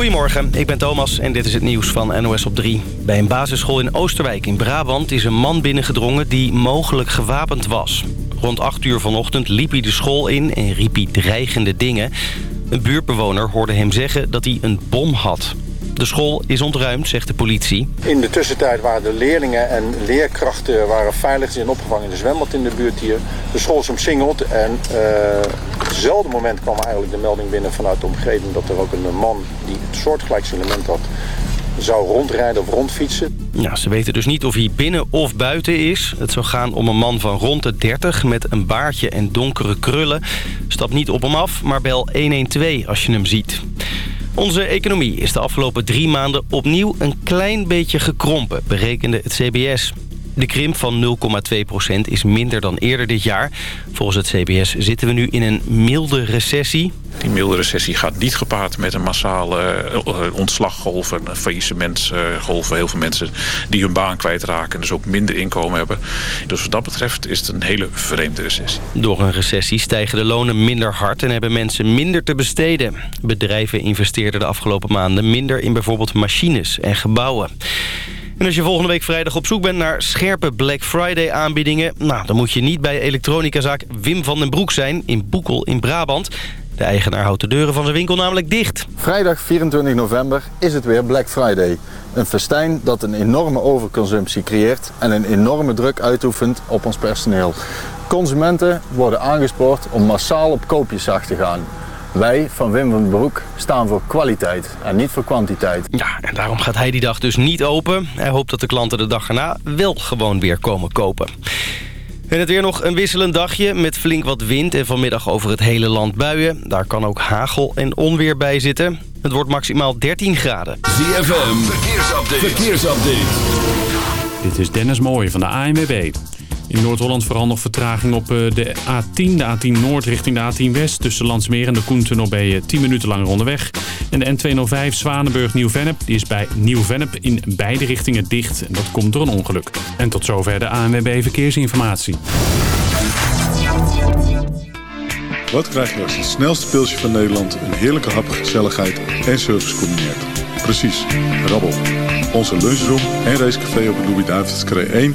Goedemorgen, ik ben Thomas en dit is het nieuws van NOS op 3. Bij een basisschool in Oosterwijk in Brabant is een man binnengedrongen die mogelijk gewapend was. Rond 8 uur vanochtend liep hij de school in en riep hij dreigende dingen. Een buurtbewoner hoorde hem zeggen dat hij een bom had. De school is ontruimd, zegt de politie. In de tussentijd waren de leerlingen en leerkrachten waren veilig. Zijn opgevangen in de zwembad in de buurt hier. De school is omsingeld en uh, op hetzelfde moment kwam eigenlijk de melding binnen vanuit de omgeving... dat er ook een man die het soortgelijks element had zou rondrijden of rondfietsen. Ja, ze weten dus niet of hij binnen of buiten is. Het zou gaan om een man van rond de 30 met een baardje en donkere krullen. Stap niet op hem af, maar bel 112 als je hem ziet. Onze economie is de afgelopen drie maanden opnieuw een klein beetje gekrompen, berekende het CBS. De krimp van 0,2% is minder dan eerder dit jaar. Volgens het CBS zitten we nu in een milde recessie. Die milde recessie gaat niet gepaard met een massale uh, ontslaggolf en faillissementsgolf. Heel veel mensen die hun baan kwijtraken en dus ook minder inkomen hebben. Dus wat dat betreft is het een hele vreemde recessie. Door een recessie stijgen de lonen minder hard en hebben mensen minder te besteden. Bedrijven investeerden de afgelopen maanden minder in bijvoorbeeld machines en gebouwen. En als je volgende week vrijdag op zoek bent naar scherpe Black Friday aanbiedingen... Nou, dan moet je niet bij elektronicazaak Wim van den Broek zijn in Boekel in Brabant. De eigenaar houdt de deuren van zijn winkel namelijk dicht. Vrijdag 24 november is het weer Black Friday. Een festijn dat een enorme overconsumptie creëert en een enorme druk uitoefent op ons personeel. Consumenten worden aangespoord om massaal op koopjeszacht te gaan. Wij van Wim van den Broek staan voor kwaliteit en niet voor kwantiteit. Ja, en daarom gaat hij die dag dus niet open. Hij hoopt dat de klanten de dag erna wel gewoon weer komen kopen. En het weer nog een wisselend dagje met flink wat wind en vanmiddag over het hele land buien. Daar kan ook hagel en onweer bij zitten. Het wordt maximaal 13 graden. ZFM, verkeersupdate. verkeersupdate. Dit is Dennis Mooij van de ANWB. In Noord-Holland vooral nog vertraging op eh, de A10, de A10 Noord richting de A10 West. Tussen Landsmeer en de Koentunnel ben je 10 minuten langer onderweg. En de N205 Zwanenburg-Nieuw-Vennep, is bij Nieuw-Vennep in beide richtingen dicht. En dat komt door een ongeluk. En tot zover de ANWB Verkeersinformatie. Wat krijg je als het snelste pilsje van Nederland een heerlijke hap, gezelligheid en service combineert? Precies, rabbel. Onze lunchroom en racecafé op de Louis-David's 1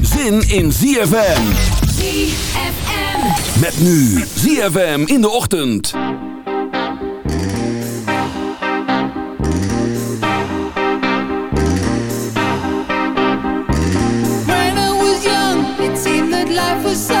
zin in ZFM. ZFM. Met nu ZFM in de ochtend. When I was young, it seemed that life was so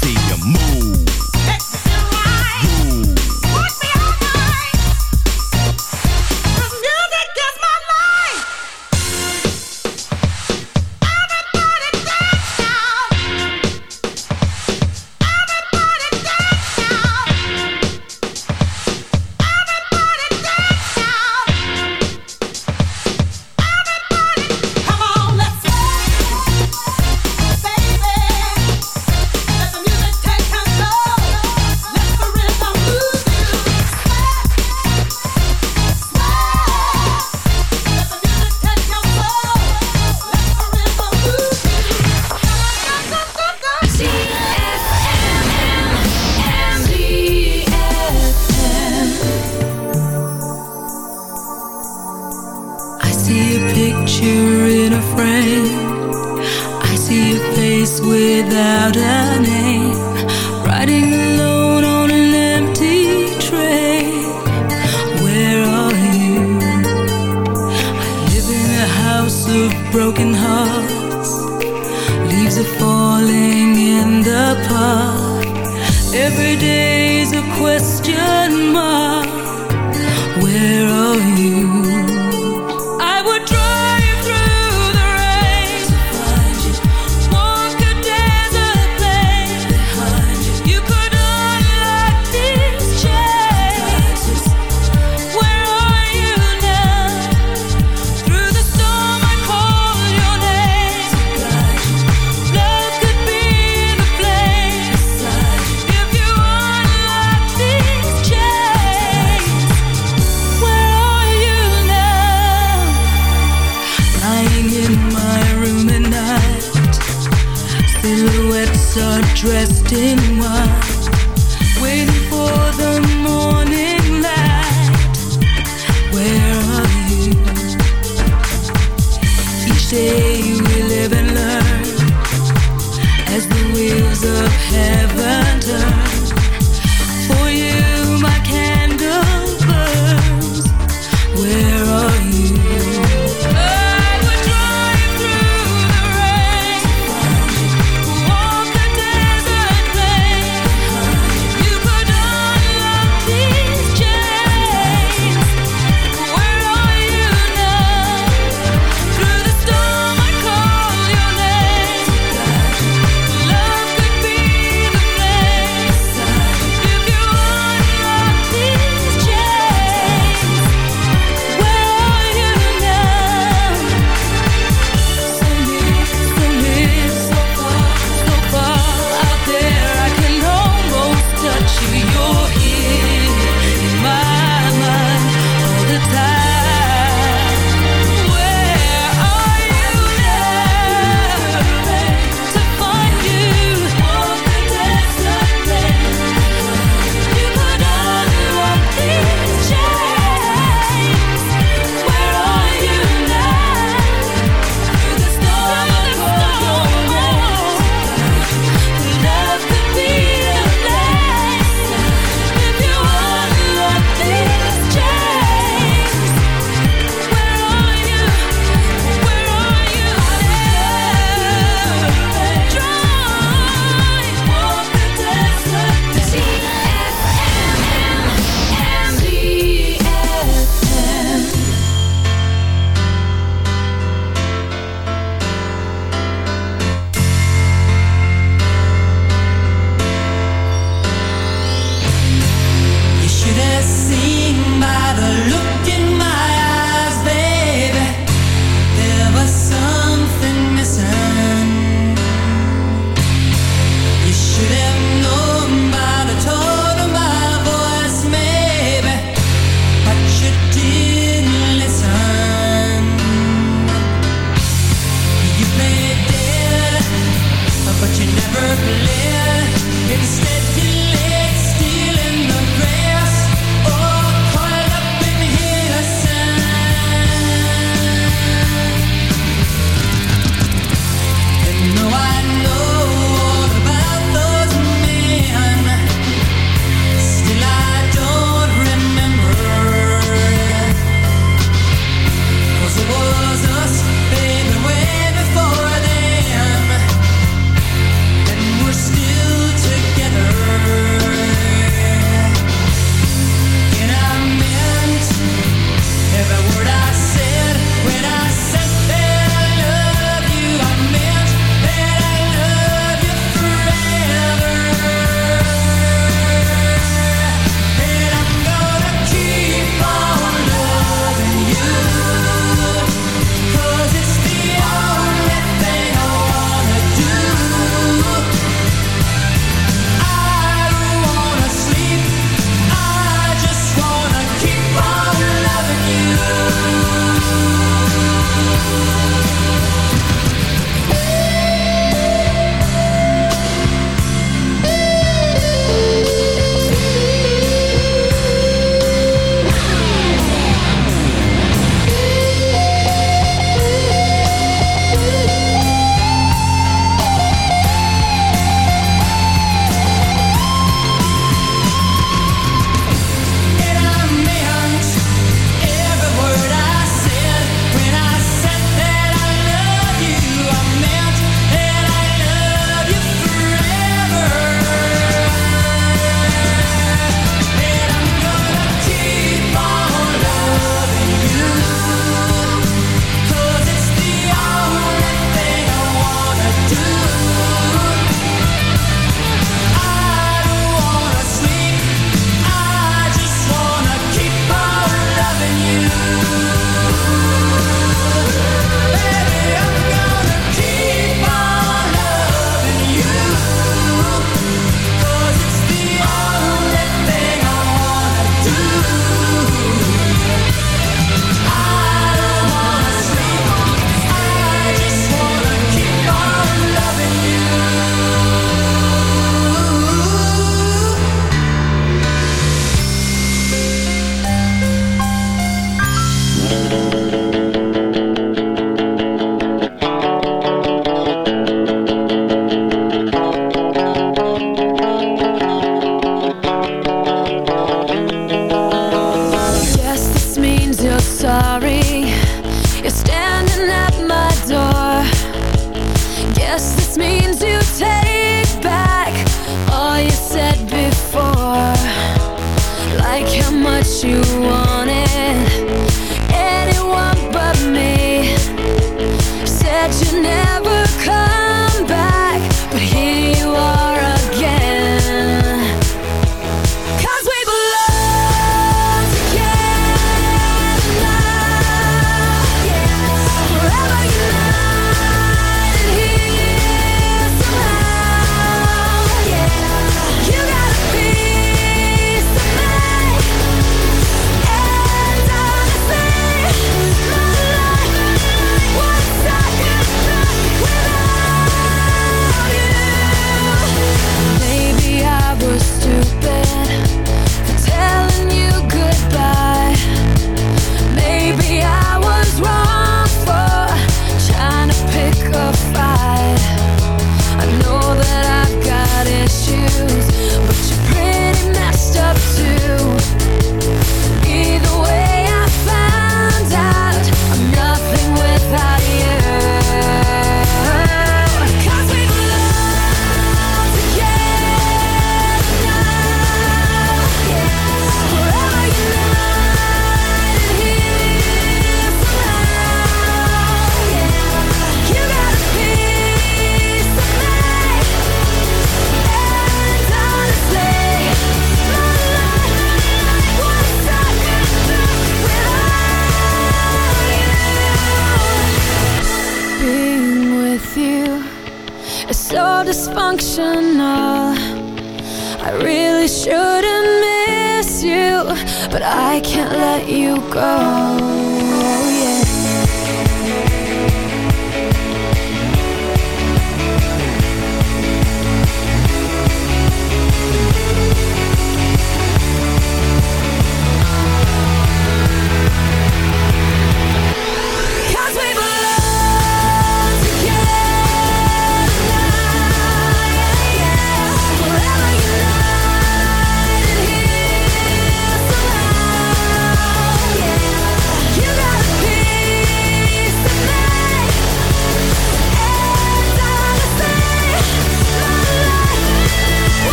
picture in a frame. I see a face without a name. Riding alone on an empty train. Where are you? I live in a house of broken hearts.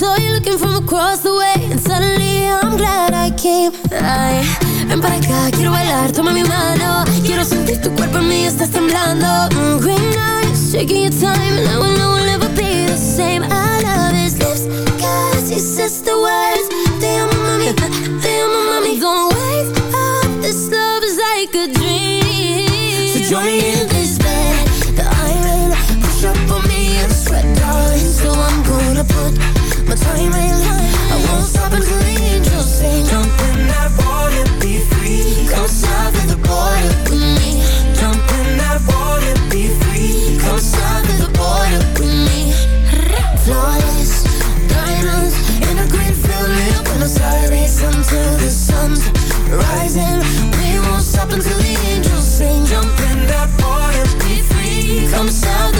Saw you looking from across the way, and suddenly I'm glad I came. Ay, ven para acá, quiero bailar, toma mi mano. Quiero sentir tu cuerpo en mí, estás temblando. Mm, green eyes, taking your time, and I will know we'll never be the same. I love his lips, cause he says the words. Don't wake up, this love is like a dream. So join me in We won't stop until the angels sing. Jump in that water, Be free. Come south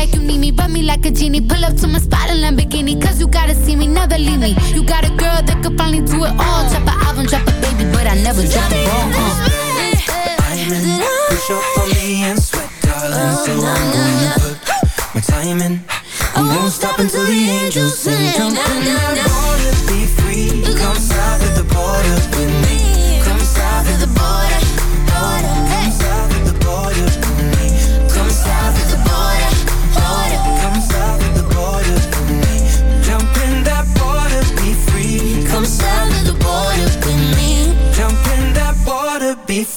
like you need me, rub me like a genie. Pull up to my spot in Lamborghini, cause you gotta see me, never leave me. You got a girl that could finally do it all. Drop an album, drop a baby, but I never drop a ball. Uh. Diamond, push up on me and sweat, darling. So I'm gonna put my time in. I won't stop until the angels sing. Jump in that water, be free. Come south of the border with me.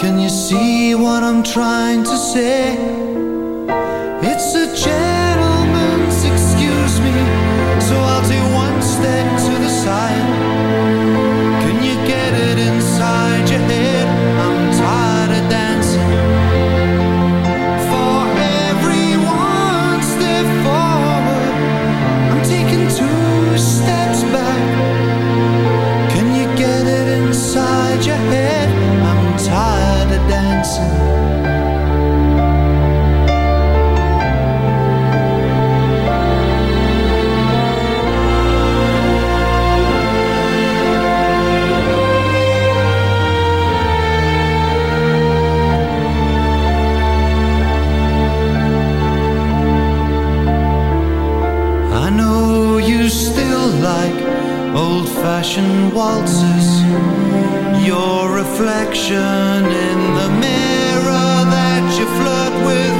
can you see what I'm trying to say? Fashion waltzes Your reflection in the mirror that you flirt with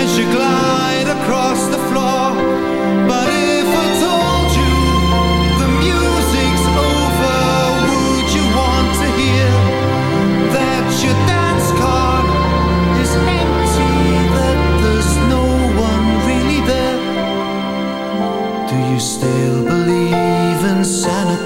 And she glides